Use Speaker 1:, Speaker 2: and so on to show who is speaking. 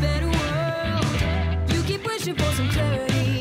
Speaker 1: better world. You keep wishing for some clarity.